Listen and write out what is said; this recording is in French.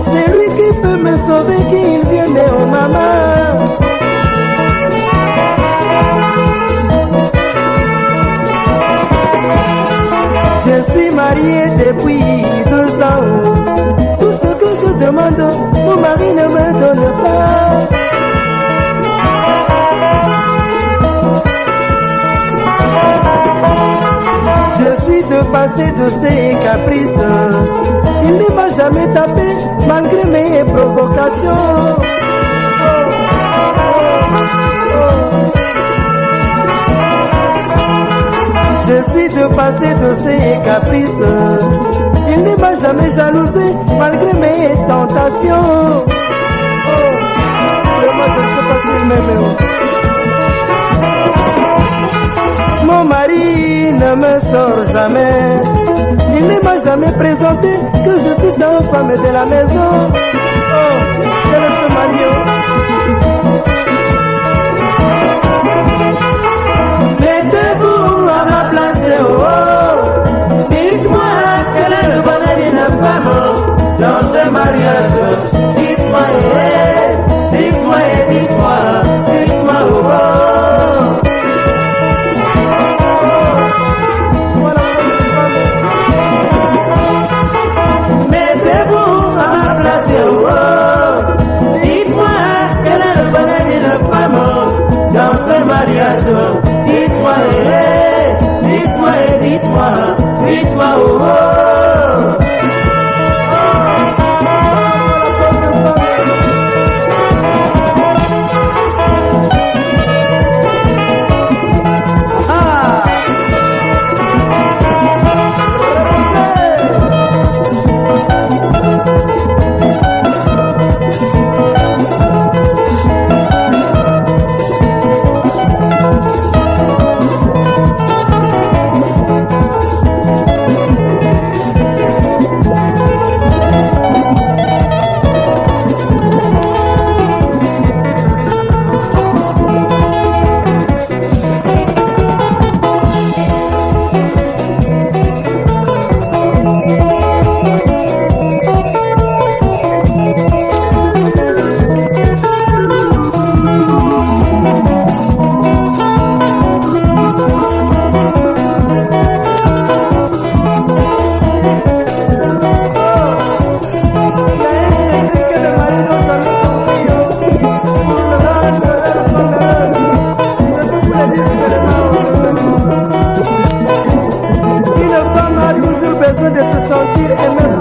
C'est lui qui peut me sauver, qu'il vienne au maman. Marié depuis deux ans. Tout ce que je demande, mon mari ne me donne pas. Je suis de passer de ses caprices. Il ne m'a jamais tapé malgré mes provocations. De ses caprices. Il ne m'a jamais jalousé malgré mes tentations. Mon mari ne me sort jamais. Il ne m'a jamais présenté que je suis la femme de la maison. variadas de se sentir aimé.